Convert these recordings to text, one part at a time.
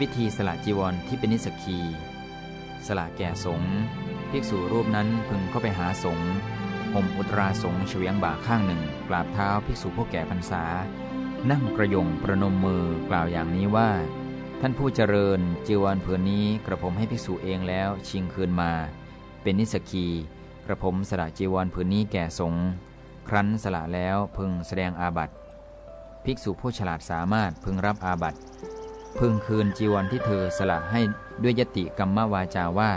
วิธีสละจีวรที่เป็นนิสกี สละแก่สงฆ์ภิกษุรูปนั้นพึงเข้าไปหาสงฆ์ห่มอุตราสงฆ์เฉียงบ่าข้างหนึ่ง กราบเท้าภิกษุผู้แก่พรรษา นั่งกระยงประนมมือกล่าวอย่างนี้ว่า ท่านผู้เจริญจีวรผืนนี้กระผมให้ภิกษุเองแล้วชิงคืนมา เป็นนิสกีกระผมสละจีวรผืนนี้แก่สงฆ์ครั้นสละแล้วพึงแสดงอาบัติภิกษุผู้ฉลาดสามารถพึงรับอาบัติ พึงคืนจีวรที่เธอสละให้ด้วยยติกรรมวาจาว่า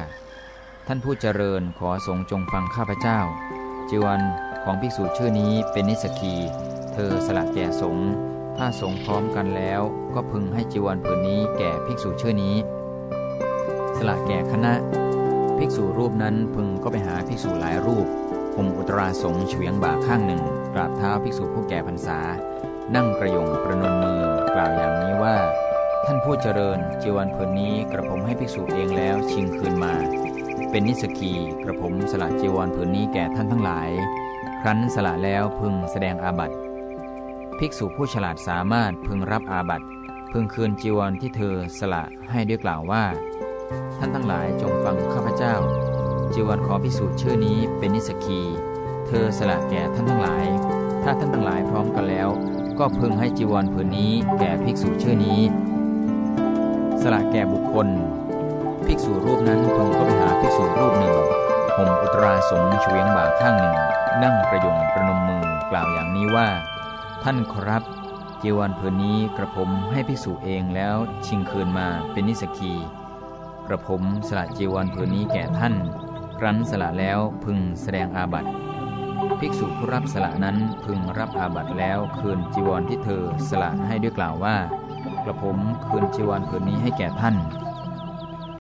ท่านผู้เจริญขอสงจงฟังข้าพเจ้า จีวรของภิกษุชื่อนี้เป็นนิสกี เธอสละแก่สงถ้าสงพร้อมกันแล้ว ก็พึงให้จีวรผืนนี้แก่ภิกษุชื่อนี้ สละแก่คณะ ภิกษุรูปนั้นพึงก็ไปหาภิกษุหลายรูปห่มอุตราสงเฉียงบ่าข้างหนึ่งกราบเท้าภิกษุผู้แก่พรรษา นั่งกระยงประนมมือ ผู้เจริญจีวรผืนนี้กระผมให้ภิกษุเองแล้วชิงคืนมา เป็นนิสกีกระผมสละจีวรผืนนี้แก่ท่านทั้งหลาย ครั้นสละแล้วพึงแสดงอาบัติภิกษุผู้ฉลาดสามารถพึงรับอาบัติพึงคืนจีวรที่เธอสละให้ด้วยกล่าวว่า ท่านทั้งหลายจงฟังข้าพเจ้า จีวรขอพิสูจน์ชื่อนี้เป็นนิสกี เธอสละแก่ท่านทั้งหลาย ถ้าท่านทั้งหลายพร้อมกันแล้ว ก็พึงให้จีวรผืนนี้แก่ภิกษุชื่อนี้ สละแก่บุคคล ภิกษุรูปนั้นพึงก็ไปหาภิกษุรูปหนึ่งห่มอุตราสงเฉียงบ่าข้างหนึ่ง นั่งประยงประนมมือกล่าวอย่างนี้ว่า ท่านครับจีวรผืนนี้กระผมให้ภิกษุเองแล้วชิงคืนมาเป็นนิสกี กระผมสละจีวรผืนนี้แก่ท่าน ครั้นสละแล้วพึงแสดงอาบัติภิกษุผู้รับสละนั้นพึงรับอาบัติแล้วคืนจีวรที่เธอสละให้ด้วยกล่าวว่า ระผมคืนจีวรผืนนี้ให้แก่ท่าน